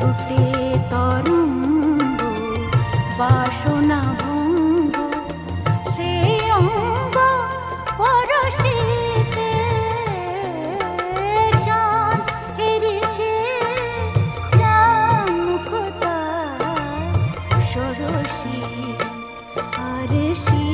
ছুটে তরঙ্গ বাসনা ভঙ্গ সে অঙ্গ পরশিতে চাঁদ হেরেছে চামুখতা সরসী আর সী